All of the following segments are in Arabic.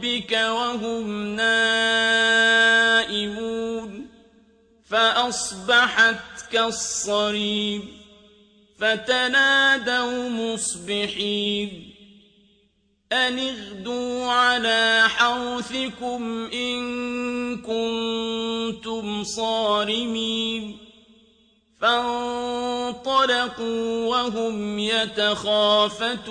ربك وهم نائمون فأصبحت كالصريم فتنادوا مصبحين أن اغدوا على حوثكم إن كنتم صارمين فانطلقوا وهم يتخافتون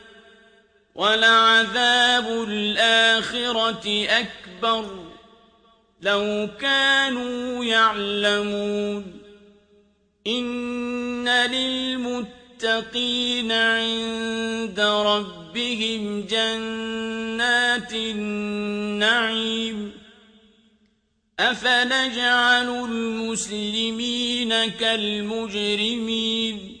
ولعذاب الآخرة أكبر. لو كانوا يعلمون إن للمتقين عند ربهم جنات النعيم. أفنجعل المسلمين كالمجرمين؟